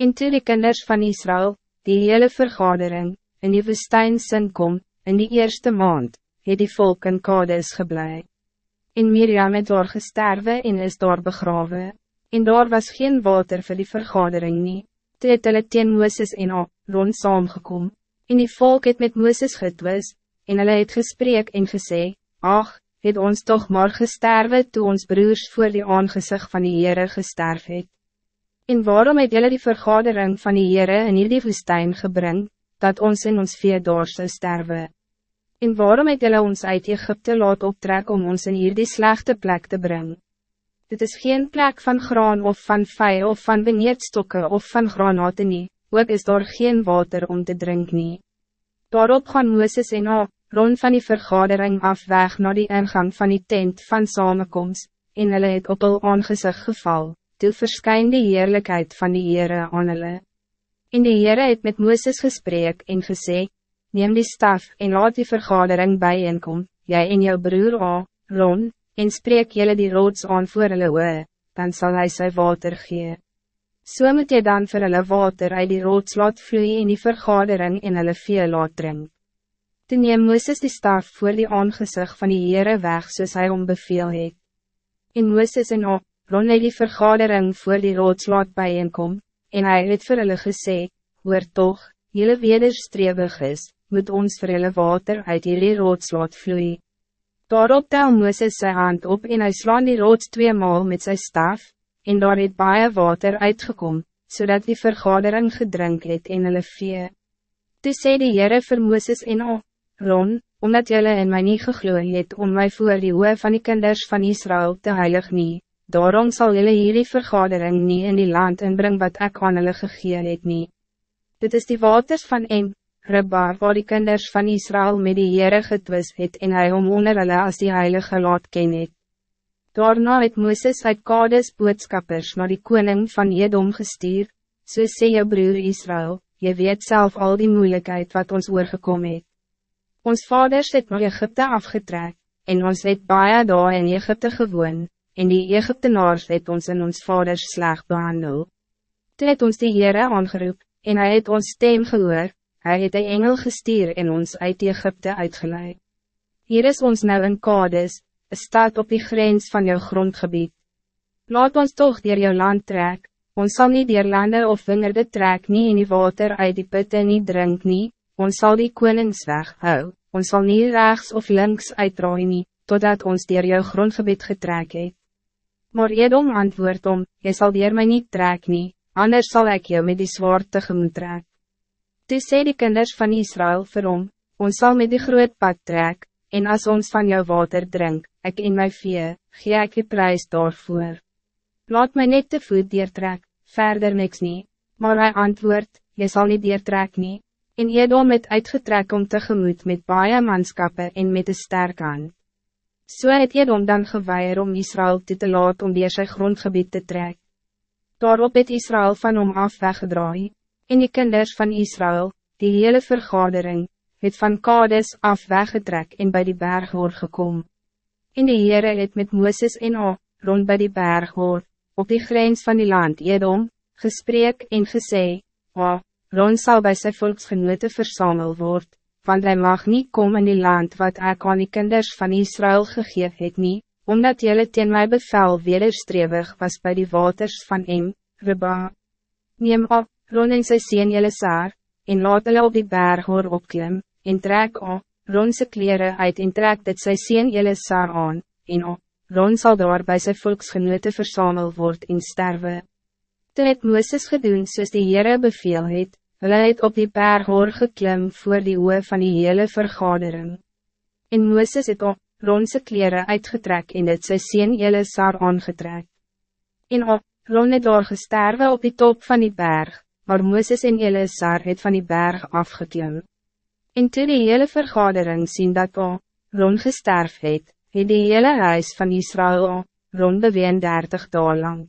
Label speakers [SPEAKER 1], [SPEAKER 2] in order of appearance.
[SPEAKER 1] En toe die kinders van Israël, die hele vergadering, in die woestijn sin kom, in die eerste maand, het die volk in Kades geblei. En Miriam het daar gesterwe en is daar begrawe, en daar was geen water voor die vergadering nie. Toe het hulle teen Mooses en A, rond saamgekom, en die volk het met Mooses getwis, en hulle het gesprek en gesê, Ach, het ons toch maar gesterwe toe ons broers voor die aangezicht van die Heere gesterf het. En waarom het julle die vergadering van die Heere in hierdie woestijn gebring, dat ons in ons vee daar zou sterwe? En waarom het julle ons uit Egypte laat optrek om ons in hierdie slechte plek te brengen? Dit is geen plek van graan of van vij of van beneerdstokken of van granaten nie, ook is daar geen water om te drinken. nie. Daarop gaan Mooses en A, rond van die vergadering af weg naar die ingang van die tent van samenkomst, en hulle het op hul aangezicht geval, toe verskyn die heerlijkheid van die Heere aan hulle. En die Heere het met Mooses gesprek en gesê, neem die staf en laat die vergadering bijeenkom, jij en jou broer A, Ron, en spreek jullie die roods aan voor hulle oe, dan zal hij sy water gee. So moet jy dan vir hulle water uit die roods laat vloeien in die vergadering en hulle vee laat drink. Toen neem Mooses die staf voor die aangezicht van die Heere weg soos hy om beveel het. En Mooses en op, Ron het die vergadering voor die roods laat bijeenkom, en hy het vir hulle gesê, hoor toch, jylle wederstrewig is, moet ons vir hulle water uit die roods laat vloeien. Daarop tel Mooses sy hand op en hy slaan die roods tweemaal met sy staf, en daar het baie water uitgekom, zodat die vergadering gedrink het en hulle vee. Toe sê die Heere vir Mooses en O, Ron, omdat jylle in my nie gegloe het om mij voor die oe van die kinders van Israël te heilig nie, daarom zal jylle hierdie vergadering nie in die land inbring wat ek aan hulle gegee het nie. Dit is die waters van Em, Ribba waar die kinders van Israël met die Heere getwis het en hy om onder hulle as die heilige laat ken het. Daarna het Mooses uit Kades boodskappers naar die koning van Edom gestuur, so sê jou broer Israël, je weet zelf al die moeilijkheid wat ons oorgekom het. Ons vaders het naar Egypte afgetrek, en ons het baie daar in Egypte gewoon, en die Egyptenaars het ons in ons vaders sleg behandel. Toe het ons die Heere aangeroep, en hij het ons stem gehoor, Hij het een engel gestuur en ons uit Egypte uitgeleid. Hier is ons nou in Kades, een stad op die grens van jouw grondgebied. Laat ons toch dier jou land trek, ons zal niet dier landen of wingerde trek nie in die water uit die putte nie drink nie, ons zal die konings weghou, ons zal niet rechts of links uitdraai nie, totdat ons dier jou grondgebied getrek het. Maar Edom antwoord om, jy sal dier my niet trek nie, anders zal ik jou met die zwaard tegemoet trek. Toe sê die kinders van Israël vir hom, ons zal met die groot pad trek, en als ons van jou water drink, ik in my vee, gee ek die prijs daarvoor. Laat my net te voet deertrek, verder niks nie, maar hij antwoord, je zal niet deertrek nie, en Edom het uitgetrek om tegemoet met baie manskappe en met een sterk hand. So het Edom dan geweier om Israël te, te laat om weer sy grondgebied te trek. Daarop het Israël van hom af weggedraai. En die kinders van Israël, die hele vergadering, het van Kades af weggetrek en bij die berg hoor gekom. En die Heere het met Mooses en O, rond bij die berg hoor, op die grens van die land Edom, gesprek en gesê, O, rond zal bij sy volksgenote versamel word, want hij mag niet komen in die land wat ek aan die kinders van Israël gegeven het nie, omdat jylle teen my bevel wederstrewig was bij die waters van Em, Reba. Neem op, Ron en sy sien jylle saar, en laat hulle op die berg hoor opklim, en trek op, Ron sy kleren uit en trek dit sy sien jylle saar aan, en op, Ron sal daar by sy volksgenote versamel word en sterwe. Toe het Mooses gedoen soos die Heere beveel het, hulle het op die berg hoor geklim voor die oe van die hele vergadering. En Mooses het op, Ron sy kleren uitgetrek en het sy sien jylle saar aangetrek. En op, Ron het daar gesterwe op die top van die berg, maar Mooses en Elisar het van die berg afgeklim. En toe die hele vergadering sien dat o, Ron gesterf het, het die hele huis van Israël, Ron beween dertig daal lang.